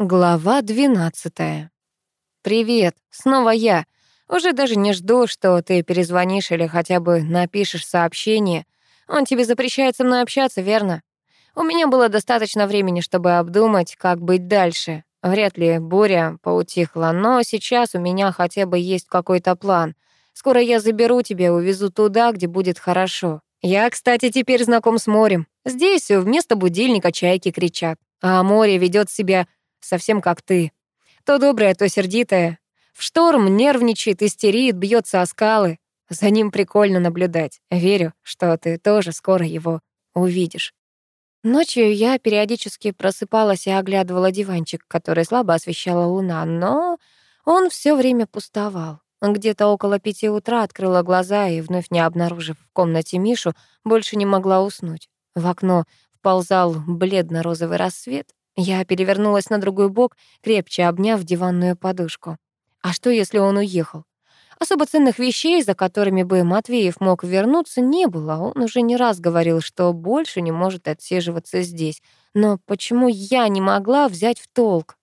Глава 12. Привет, снова я. Уже даже не жду, что ты перезвонишь или хотя бы напишешь сообщение. Он тебе запрещает со мной общаться, верно? У меня было достаточно времени, чтобы обдумать, как быть дальше. Вряд ли буря поутихла, но сейчас у меня хотя бы есть какой-то план. Скоро я заберу тебя увезу туда, где будет хорошо. Я, кстати, теперь знаком с морем. Здесь вместо будильника чайки кричат, а море ведет себя совсем как ты. То доброе, то сердитое. В шторм нервничает, истерит, бьется о скалы. За ним прикольно наблюдать. Верю, что ты тоже скоро его увидишь. Ночью я периодически просыпалась и оглядывала диванчик, который слабо освещала луна, но он все время пустовал. Где-то около пяти утра открыла глаза и, вновь не обнаружив в комнате Мишу, больше не могла уснуть. В окно вползал бледно-розовый рассвет. Я перевернулась на другой бок, крепче обняв диванную подушку. А что, если он уехал? Особо ценных вещей, за которыми бы Матвеев мог вернуться, не было. Он уже не раз говорил, что больше не может отсиживаться здесь. Но почему я не могла взять в толк?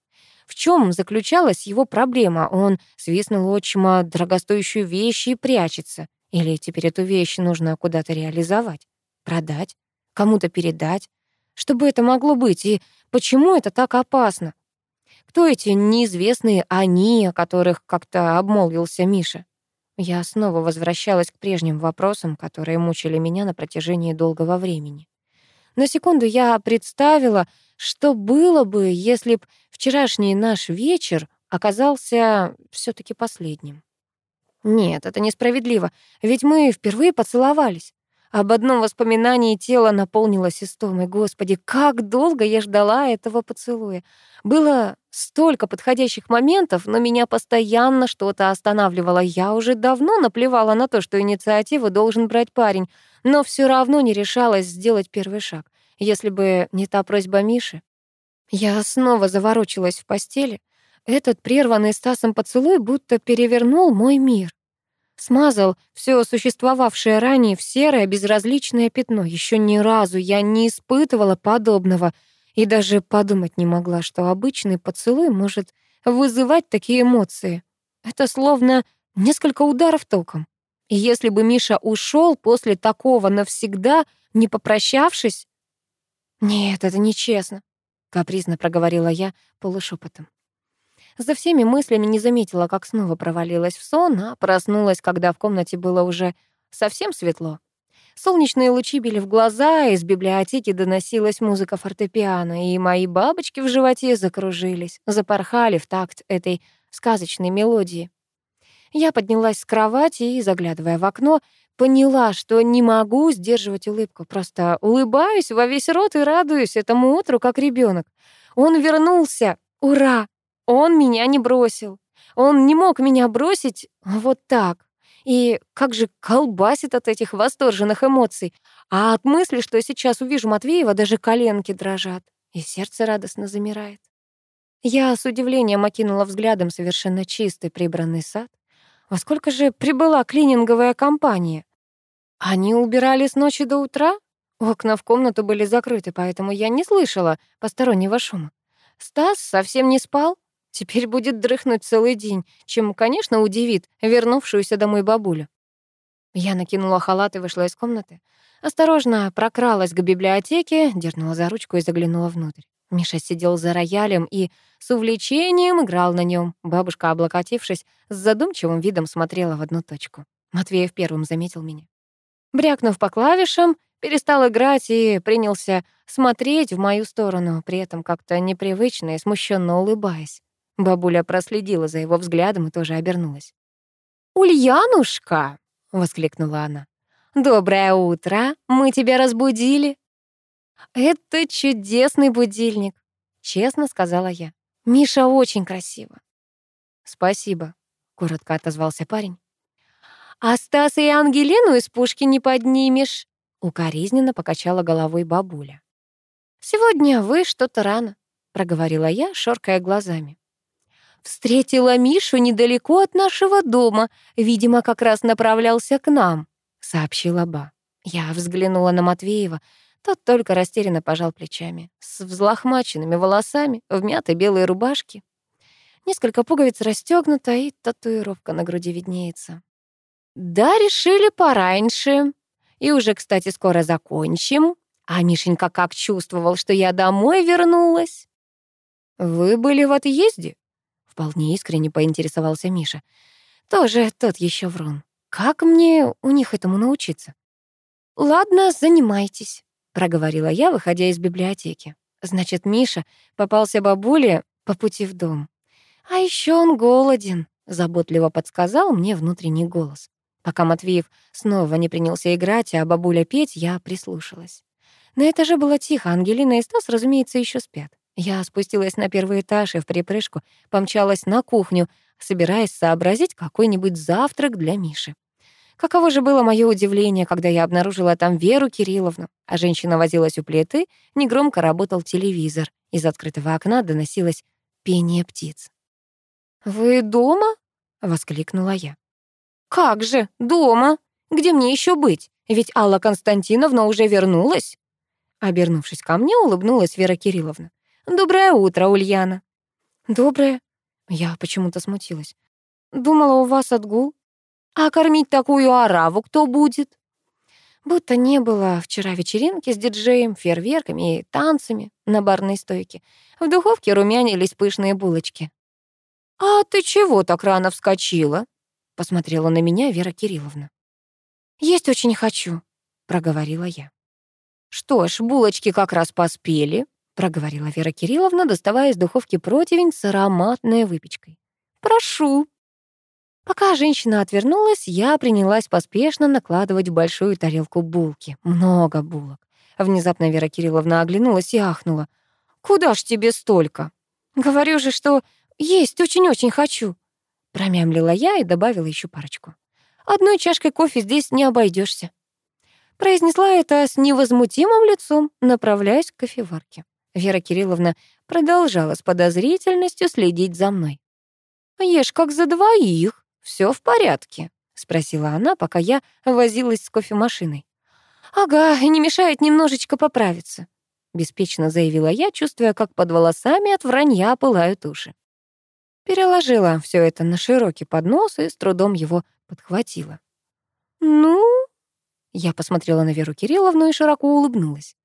В чем заключалась его проблема? Он свистнул отчима дорогостоящую вещь и прячется. Или теперь эту вещь нужно куда-то реализовать? Продать? Кому-то передать? Что бы это могло быть и почему это так опасно? Кто эти неизвестные «они», о которых как-то обмолвился Миша? Я снова возвращалась к прежним вопросам, которые мучили меня на протяжении долгого времени. На секунду я представила, что было бы, если б вчерашний наш вечер оказался все таки последним. Нет, это несправедливо, ведь мы впервые поцеловались. Об одном воспоминании тело наполнилось истомой. Господи, как долго я ждала этого поцелуя. Было столько подходящих моментов, но меня постоянно что-то останавливало. Я уже давно наплевала на то, что инициативу должен брать парень, но все равно не решалась сделать первый шаг. Если бы не та просьба Миши. Я снова заворочилась в постели. Этот прерванный Стасом поцелуй будто перевернул мой мир. Смазал все существовавшее ранее в серое безразличное пятно. Еще ни разу я не испытывала подобного и даже подумать не могла, что обычный поцелуй может вызывать такие эмоции. Это словно несколько ударов током. И если бы Миша ушел после такого навсегда, не попрощавшись... Нет, это нечестно, капризно проговорила я полушепотом. За всеми мыслями не заметила, как снова провалилась в сон, а проснулась, когда в комнате было уже совсем светло. Солнечные лучи били в глаза, из библиотеки доносилась музыка фортепиано, и мои бабочки в животе закружились, запорхали в такт этой сказочной мелодии. Я поднялась с кровати и, заглядывая в окно, поняла, что не могу сдерживать улыбку. Просто улыбаюсь во весь рот и радуюсь этому утру, как ребенок. Он вернулся! Ура! Он меня не бросил. Он не мог меня бросить вот так. И как же колбасит от этих восторженных эмоций. А от мысли, что я сейчас увижу Матвеева, даже коленки дрожат. И сердце радостно замирает. Я с удивлением окинула взглядом совершенно чистый прибранный сад. Во сколько же прибыла клининговая компания? Они убирали с ночи до утра? Окна в комнату были закрыты, поэтому я не слышала постороннего шума. Стас совсем не спал? Теперь будет дрыхнуть целый день, чем, конечно, удивит вернувшуюся домой бабулю. Я накинула халат и вышла из комнаты. Осторожно прокралась к библиотеке, дернула за ручку и заглянула внутрь. Миша сидел за роялем и с увлечением играл на нем. Бабушка, облокотившись, с задумчивым видом смотрела в одну точку. Матвеев первым заметил меня. Брякнув по клавишам, перестал играть и принялся смотреть в мою сторону, при этом как-то непривычно и смущенно улыбаясь. Бабуля проследила за его взглядом и тоже обернулась. «Ульянушка!» — воскликнула она. «Доброе утро! Мы тебя разбудили!» «Это чудесный будильник!» — честно сказала я. «Миша очень красиво!» «Спасибо!» — коротко отозвался парень. «А Стаса и Ангелину из пушки не поднимешь!» — укоризненно покачала головой бабуля. «Сегодня вы что-то рано», — проговорила я, шоркая глазами. Встретила Мишу недалеко от нашего дома. Видимо, как раз направлялся к нам», — сообщила Ба. Я взглянула на Матвеева. Тот только растерянно пожал плечами, с взлохмаченными волосами, в мятой белой рубашке. Несколько пуговиц расстёгнуто, и татуировка на груди виднеется. «Да, решили пораньше. И уже, кстати, скоро закончим. А Мишенька как чувствовал, что я домой вернулась?» «Вы были в отъезде?» Вполне искренне поинтересовался Миша. «Тоже тот еще врун. Как мне у них этому научиться?» «Ладно, занимайтесь», — проговорила я, выходя из библиотеки. «Значит, Миша попался бабуле по пути в дом. А еще он голоден», — заботливо подсказал мне внутренний голос. Пока Матвеев снова не принялся играть, а бабуля петь, я прислушалась. На этаже было тихо, Ангелина и Стас, разумеется, еще спят. Я спустилась на первый этаж и в припрыжку помчалась на кухню, собираясь сообразить какой-нибудь завтрак для Миши. Каково же было мое удивление, когда я обнаружила там Веру Кирилловну, а женщина возилась у плиты, негромко работал телевизор. Из открытого окна доносилось пение птиц. «Вы дома?» — воскликнула я. «Как же, дома? Где мне еще быть? Ведь Алла Константиновна уже вернулась?» Обернувшись ко мне, улыбнулась Вера Кирилловна. «Доброе утро, Ульяна». «Доброе». Я почему-то смутилась. «Думала, у вас отгул». «А кормить такую ораву кто будет?» Будто не было вчера вечеринки с диджеем, фейерверками и танцами на барной стойке. В духовке румянились пышные булочки. «А ты чего так рано вскочила?» — посмотрела на меня Вера Кирилловна. «Есть очень хочу», — проговорила я. «Что ж, булочки как раз поспели», проговорила Вера Кирилловна, доставая из духовки противень с ароматной выпечкой. «Прошу». Пока женщина отвернулась, я принялась поспешно накладывать в большую тарелку булки. Много булок. Внезапно Вера Кирилловна оглянулась и ахнула. «Куда ж тебе столько?» «Говорю же, что есть очень-очень хочу», промямлила я и добавила еще парочку. «Одной чашкой кофе здесь не обойдешься. Произнесла это с невозмутимым лицом, направляясь к кофеварке. Вера Кирилловна продолжала с подозрительностью следить за мной. «Ешь как за двоих, все в порядке», — спросила она, пока я возилась с кофемашиной. «Ага, не мешает немножечко поправиться», — беспечно заявила я, чувствуя, как под волосами от вранья пылают уши. Переложила все это на широкий поднос и с трудом его подхватила. «Ну?» Я посмотрела на Веру Кирилловну и широко улыбнулась.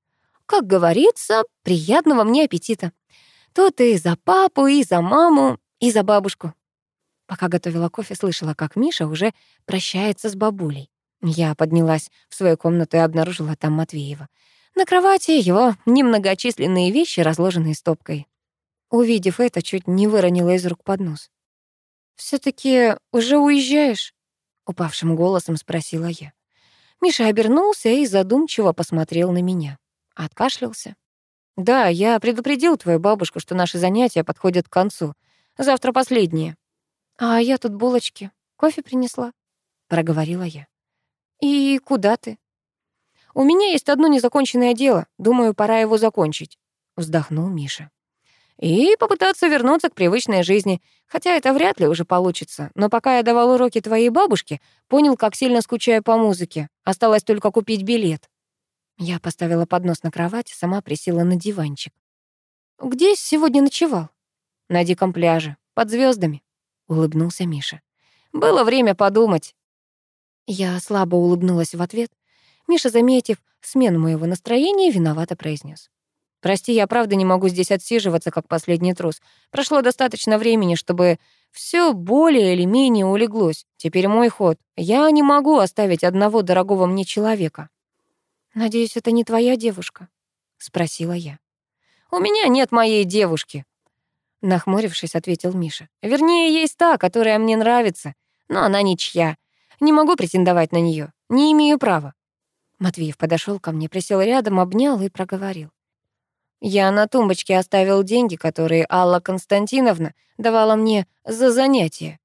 Как говорится, приятного мне аппетита. Тут и за папу, и за маму, и за бабушку. Пока готовила кофе, слышала, как Миша уже прощается с бабулей. Я поднялась в свою комнату и обнаружила там Матвеева. На кровати его немногочисленные вещи, разложенные стопкой. Увидев это, чуть не выронила из рук поднос. все таки уже уезжаешь?» — упавшим голосом спросила я. Миша обернулся и задумчиво посмотрел на меня. Откашлялся. «Да, я предупредил твою бабушку, что наши занятия подходят к концу. Завтра последние». «А я тут булочки. Кофе принесла», — проговорила я. «И куда ты?» «У меня есть одно незаконченное дело. Думаю, пора его закончить», — вздохнул Миша. «И попытаться вернуться к привычной жизни. Хотя это вряд ли уже получится. Но пока я давал уроки твоей бабушке, понял, как сильно скучаю по музыке. Осталось только купить билет». Я поставила поднос на кровать, сама присела на диванчик. «Где сегодня ночевал?» «На диком пляже, под звездами, улыбнулся Миша. «Было время подумать». Я слабо улыбнулась в ответ. Миша, заметив смену моего настроения, виновато произнес: «Прости, я правда не могу здесь отсиживаться, как последний трус. Прошло достаточно времени, чтобы все более или менее улеглось. Теперь мой ход. Я не могу оставить одного дорогого мне человека». «Надеюсь, это не твоя девушка?» — спросила я. «У меня нет моей девушки», — нахмурившись, ответил Миша. «Вернее, есть та, которая мне нравится, но она ничья. Не могу претендовать на нее, не имею права». Матвеев подошел ко мне, присел рядом, обнял и проговорил. «Я на тумбочке оставил деньги, которые Алла Константиновна давала мне за занятия».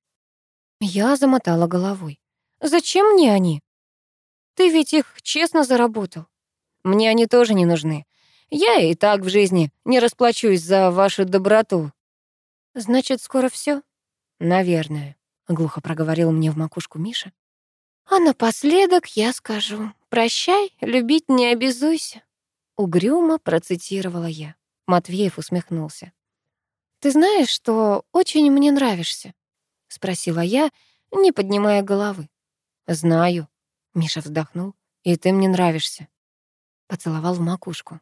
Я замотала головой. «Зачем мне они?» Ты ведь их честно заработал. Мне они тоже не нужны. Я и так в жизни не расплачусь за вашу доброту. Значит, скоро все? Наверное, глухо проговорил мне в макушку Миша. А напоследок я скажу: прощай, любить не обязуйся. Угрюмо процитировала я. Матвеев усмехнулся. «Ты знаешь, что очень мне нравишься?» — спросила я, не поднимая головы. «Знаю», — Миша вздохнул, — «и ты мне нравишься». Поцеловал в макушку.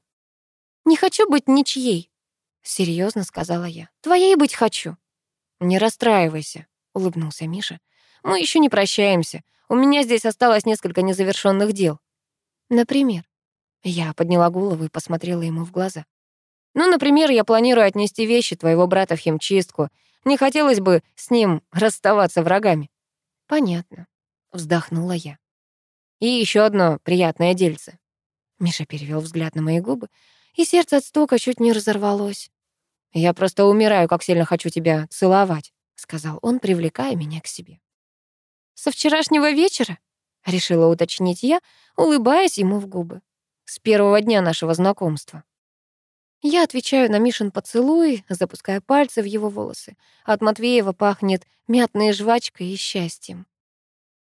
«Не хочу быть ничьей», — серьезно сказала я. «Твоей быть хочу». «Не расстраивайся», — улыбнулся Миша. «Мы еще не прощаемся. У меня здесь осталось несколько незавершенных дел». «Например?» Я подняла голову и посмотрела ему в глаза. «Ну, например, я планирую отнести вещи твоего брата в химчистку. Не хотелось бы с ним расставаться врагами». «Понятно», — вздохнула я. «И еще одно приятное дельце». Миша перевел взгляд на мои губы, и сердце от стока чуть не разорвалось. «Я просто умираю, как сильно хочу тебя целовать», — сказал он, привлекая меня к себе. «Со вчерашнего вечера?» — решила уточнить я, улыбаясь ему в губы. «С первого дня нашего знакомства». Я отвечаю на Мишин поцелуй, запуская пальцы в его волосы. От Матвеева пахнет мятной жвачкой и счастьем.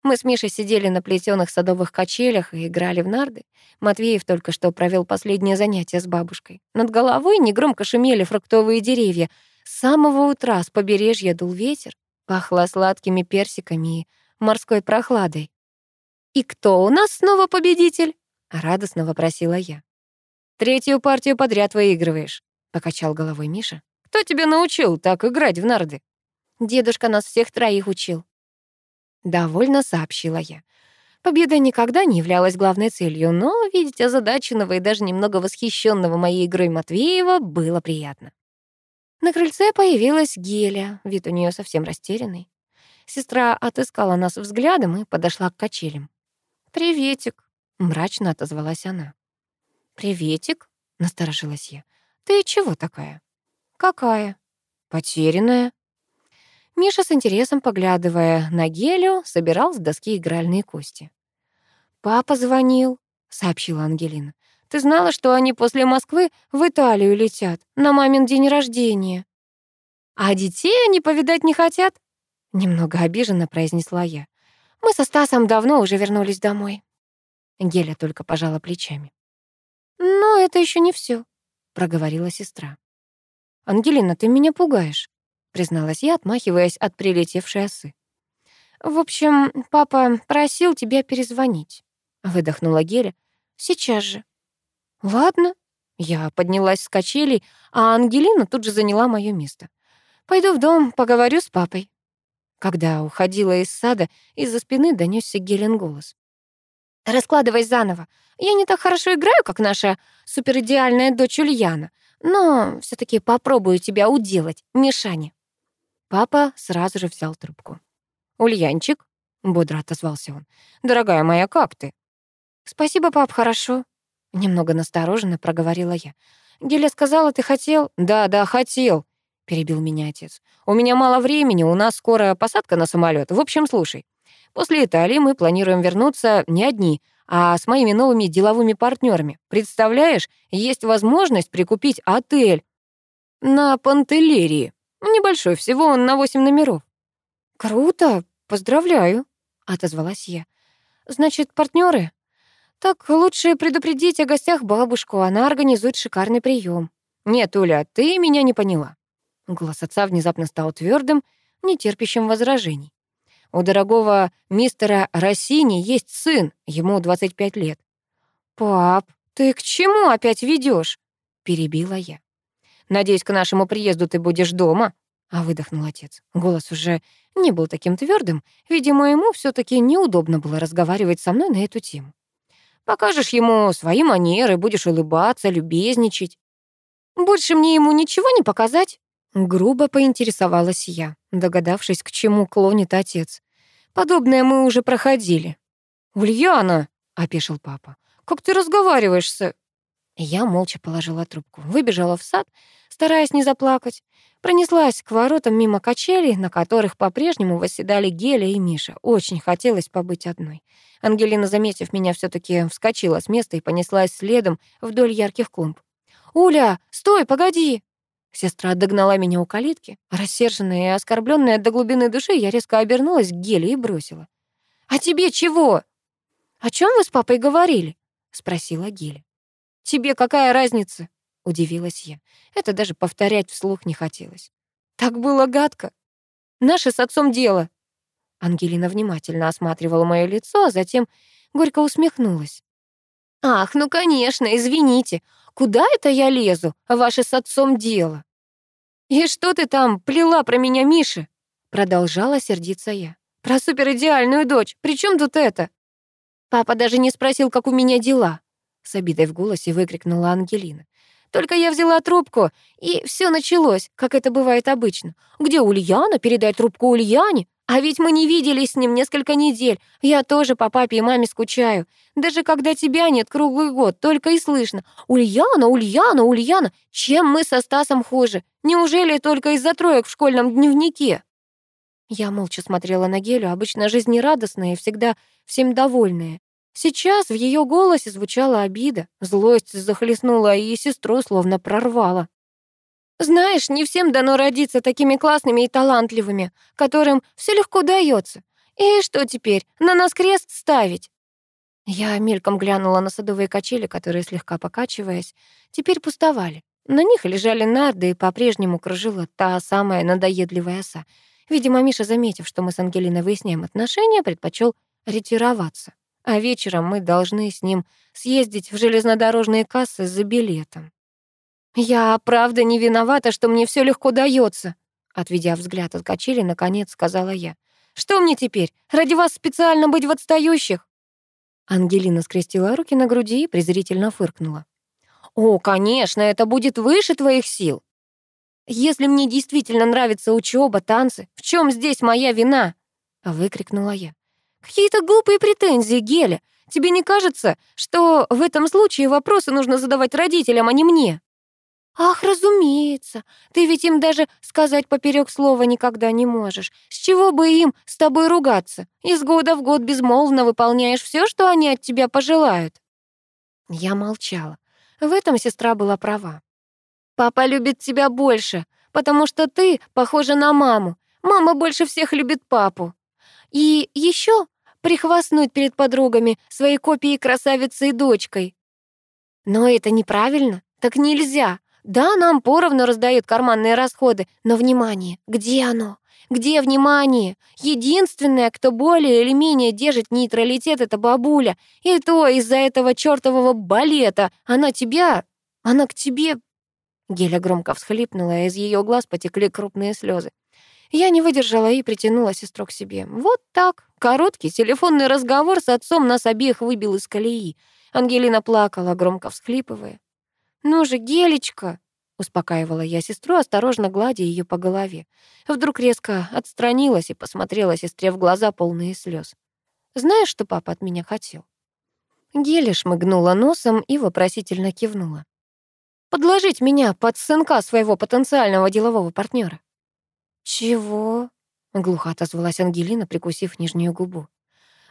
Мы с Мишей сидели на плетеных садовых качелях и играли в нарды. Матвеев только что провел последнее занятие с бабушкой. Над головой негромко шумели фруктовые деревья. С самого утра с побережья дул ветер, пахло сладкими персиками и морской прохладой. «И кто у нас снова победитель?» — радостно вопросила я. «Третью партию подряд выигрываешь», — покачал головой Миша. «Кто тебя научил так играть в нарды?» «Дедушка нас всех троих учил». Довольно сообщила я. Победа никогда не являлась главной целью, но видеть озадаченного и даже немного восхищенного моей игрой Матвеева было приятно. На крыльце появилась Геля, вид у нее совсем растерянный. Сестра отыскала нас взглядом и подошла к качелям. «Приветик», — мрачно отозвалась она. «Приветик?» — насторожилась я. «Ты чего такая?» «Какая?» «Потерянная». Миша с интересом, поглядывая на Гелю, собирал с доски игральные кости. «Папа звонил», — сообщила Ангелина. «Ты знала, что они после Москвы в Италию летят на мамин день рождения?» «А детей они повидать не хотят?» Немного обиженно произнесла я. Мы со Стасом давно уже вернулись домой. Геля только пожала плечами. «Но это еще не все, проговорила сестра. «Ангелина, ты меня пугаешь», — призналась я, отмахиваясь от прилетевшей осы. «В общем, папа просил тебя перезвонить», — выдохнула Геля. «Сейчас же». «Ладно». Я поднялась с качелей, а Ангелина тут же заняла мое место. «Пойду в дом, поговорю с папой». Когда уходила из сада, из-за спины донесся Гелен голос. «Раскладывай заново. Я не так хорошо играю, как наша суперидеальная дочь Ульяна, но все таки попробую тебя уделать, Мишаня». Папа сразу же взял трубку. «Ульянчик», — бодро отозвался он, — «дорогая моя, как ты?» «Спасибо, пап, хорошо», — немного настороженно проговорила я. «Геля сказала, ты хотел?» «Да, да, хотел», — перебил меня отец. «У меня мало времени, у нас скоро посадка на самолет. В общем, слушай, после Италии мы планируем вернуться не одни, а с моими новыми деловыми партнерами. Представляешь, есть возможность прикупить отель на Пантелерии. Небольшой, всего он на восемь номеров». «Круто, поздравляю», — отозвалась я. «Значит, партнеры? Так лучше предупредить о гостях бабушку, она организует шикарный прием. «Нет, Оля, ты меня не поняла. Голос отца внезапно стал твердым, нетерпящим возражений. У дорогого мистера Россини есть сын, ему 25 лет. «Пап, ты к чему опять ведешь? перебила я. «Надеюсь, к нашему приезду ты будешь дома», — а выдохнул отец. Голос уже не был таким твердым, видимо, ему все таки неудобно было разговаривать со мной на эту тему. «Покажешь ему свои манеры, будешь улыбаться, любезничать. Больше мне ему ничего не показать?» Грубо поинтересовалась я, догадавшись, к чему клонит отец. Подобное мы уже проходили. «Ульяна!» — опешил папа. «Как ты разговариваешь с...» Я молча положила трубку, выбежала в сад, стараясь не заплакать. Пронеслась к воротам мимо качелей, на которых по-прежнему восседали Геля и Миша. Очень хотелось побыть одной. Ангелина, заметив меня, все таки вскочила с места и понеслась следом вдоль ярких клумб. «Уля, стой, погоди!» Сестра догнала меня у калитки. Рассерженная и оскорбленная до глубины души, я резко обернулась к Геле и бросила. «А тебе чего?» «О чем вы с папой говорили?» — спросила Геля. Тебе какая разница?» — удивилась я. Это даже повторять вслух не хотелось. «Так было гадко. Наше с отцом дело». Ангелина внимательно осматривала мое лицо, а затем горько усмехнулась. «Ах, ну, конечно, извините. Куда это я лезу? Ваше с отцом дело». «И что ты там плела про меня, Миша?» Продолжала сердиться я. «Про суперидеальную дочь. При чем тут это?» Папа даже не спросил, как у меня дела. С обидой в голосе выкрикнула Ангелина. Только я взяла трубку, и все началось, как это бывает обычно. Где Ульяна? Передай трубку Ульяне. А ведь мы не виделись с ним несколько недель. Я тоже по папе и маме скучаю. Даже когда тебя нет круглый год, только и слышно. Ульяна, Ульяна, Ульяна. Чем мы со Стасом хуже? Неужели только из-за троек в школьном дневнике? Я молча смотрела на Гелю, обычно жизнерадостная и всегда всем довольная. Сейчас в ее голосе звучала обида, злость захлестнула и сестру словно прорвала. Знаешь, не всем дано родиться такими классными и талантливыми, которым все легко дается. И что теперь, на нас крест ставить? Я мельком глянула на садовые качели, которые, слегка покачиваясь, теперь пустовали. На них лежали нарды, и по-прежнему кружила та самая надоедливая оса. Видимо, Миша, заметив, что мы с Ангелиной выясняем отношения, предпочел ретироваться. А вечером мы должны с ним съездить в железнодорожные кассы за билетом. «Я правда не виновата, что мне все легко дается», отведя взгляд от качели, наконец сказала я. «Что мне теперь? Ради вас специально быть в отстающих?» Ангелина скрестила руки на груди и презрительно фыркнула. «О, конечно, это будет выше твоих сил. Если мне действительно нравится учеба, танцы, в чем здесь моя вина?» Выкрикнула я. «Какие-то глупые претензии, Геля. Тебе не кажется, что в этом случае вопросы нужно задавать родителям, а не мне?» «Ах, разумеется. Ты ведь им даже сказать поперек слова никогда не можешь. С чего бы им с тобой ругаться? Из года в год безмолвно выполняешь все, что они от тебя пожелают». Я молчала. В этом сестра была права. «Папа любит тебя больше, потому что ты похожа на маму. Мама больше всех любит папу. И еще прихвастнуть перед подругами своей копией красавицы и дочкой. Но это неправильно. Так нельзя. Да, нам поровну раздают карманные расходы, но внимание, где оно? Где внимание? Единственная, кто более или менее держит нейтралитет, это бабуля. И то из-за этого чертового балета. Она тебя... Она к тебе... Геля громко всхлипнула, а из ее глаз потекли крупные слезы. Я не выдержала и притянула сестру к себе. Вот так. Короткий телефонный разговор с отцом нас обеих выбил из колеи. Ангелина плакала, громко всхлипывая. «Ну же, Гелечка!» — успокаивала я сестру, осторожно гладя ее по голове. Вдруг резко отстранилась и посмотрела сестре в глаза, полные слез. «Знаешь, что папа от меня хотел?» Геля шмыгнула носом и вопросительно кивнула. «Подложить меня под сынка своего потенциального делового партнера. «Чего?» — глухо отозвалась Ангелина, прикусив нижнюю губу.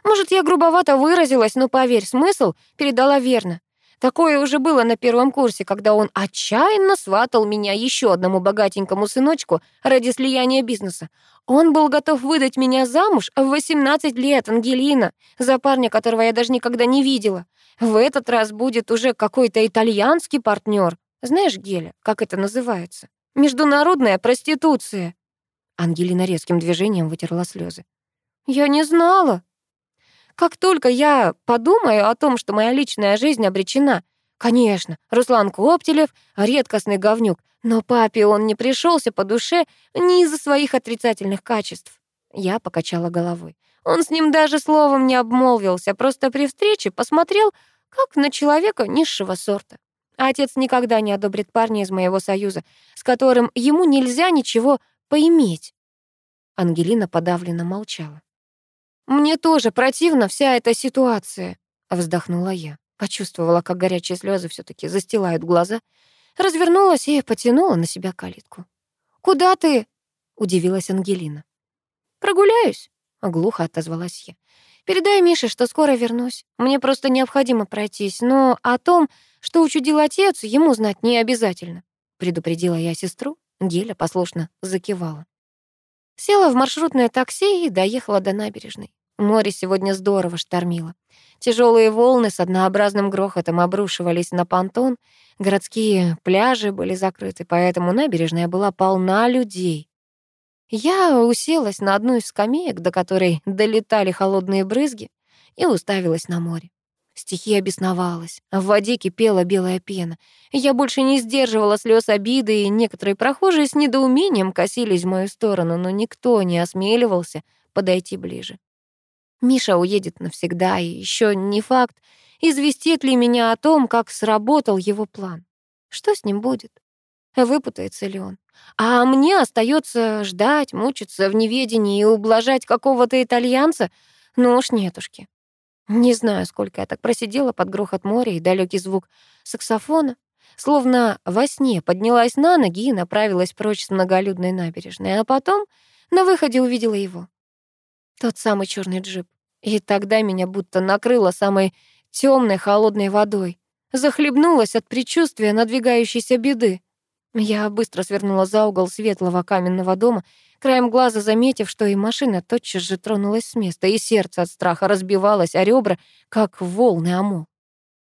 «Может, я грубовато выразилась, но, поверь, смысл передала верно. Такое уже было на первом курсе, когда он отчаянно сватал меня еще одному богатенькому сыночку ради слияния бизнеса. Он был готов выдать меня замуж в 18 лет, Ангелина, за парня, которого я даже никогда не видела. В этот раз будет уже какой-то итальянский партнер. Знаешь, Геля, как это называется? Международная проституция. Ангелина резким движением вытерла слезы. «Я не знала», как только я подумаю о том, что моя личная жизнь обречена, конечно, Руслан Коптелев — редкостный говнюк, но папе он не пришелся по душе не из-за своих отрицательных качеств. Я покачала головой. Он с ним даже словом не обмолвился, просто при встрече посмотрел, как на человека низшего сорта. отец никогда не одобрит парня из моего союза, с которым ему нельзя ничего поиметь. Ангелина подавленно молчала. «Мне тоже противна вся эта ситуация», — вздохнула я. Почувствовала, как горячие слезы все таки застилают глаза, развернулась и потянула на себя калитку. «Куда ты?» — удивилась Ангелина. «Прогуляюсь», — глухо отозвалась я. «Передай Мише, что скоро вернусь. Мне просто необходимо пройтись, но о том, что учудил отец, ему знать не обязательно», — предупредила я сестру. Геля послушно закивала. Села в маршрутное такси и доехала до набережной. Море сегодня здорово штормило. Тяжелые волны с однообразным грохотом обрушивались на понтон. Городские пляжи были закрыты, поэтому набережная была полна людей. Я уселась на одну из скамеек, до которой долетали холодные брызги, и уставилась на море. Стихия бесновалась, а в воде кипела белая пена. Я больше не сдерживала слез обиды, и некоторые прохожие с недоумением косились в мою сторону, но никто не осмеливался подойти ближе. Миша уедет навсегда, и еще не факт, известит ли меня о том, как сработал его план. Что с ним будет? Выпутается ли он? А мне остается ждать, мучиться в неведении и ублажать какого-то итальянца? Ну уж нетушки. Не знаю, сколько я так просидела под грохот моря и далекий звук саксофона. Словно во сне поднялась на ноги и направилась прочь с многолюдной набережной, а потом на выходе увидела его. Тот самый черный джип. И тогда меня будто накрыло самой темной холодной водой. Захлебнулась от предчувствия надвигающейся беды. Я быстро свернула за угол светлого каменного дома, краем глаза заметив, что и машина тотчас же тронулась с места, и сердце от страха разбивалось о ребра, как волны омол.